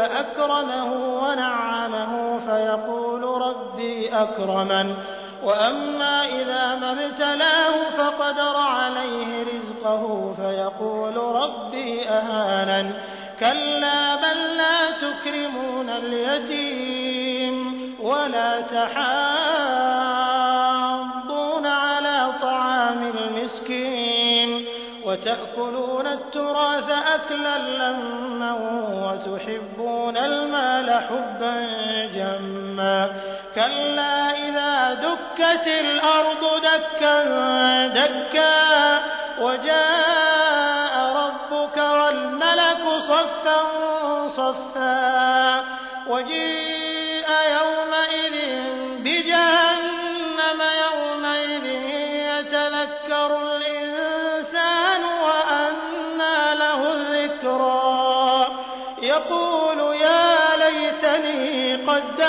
فأكرمه ونعمه فيقول ربي أكرمن. وأما إذا ما ابتلاه فقدر عليه رزقه فيقول ربي أهانن. كلا بل لا تكرمون اليتيم ولا تحاضون على طعام المسكين. وتأكلون التراث أكلا لما حبا جما. كلا إذا دكت الأرض دكا دكا. وجاء ربك والملك صفا صفا. وجيء يومئذ بجهنم يومئذ يتذكر الإنسان وأنى له الذكرى. يقول يا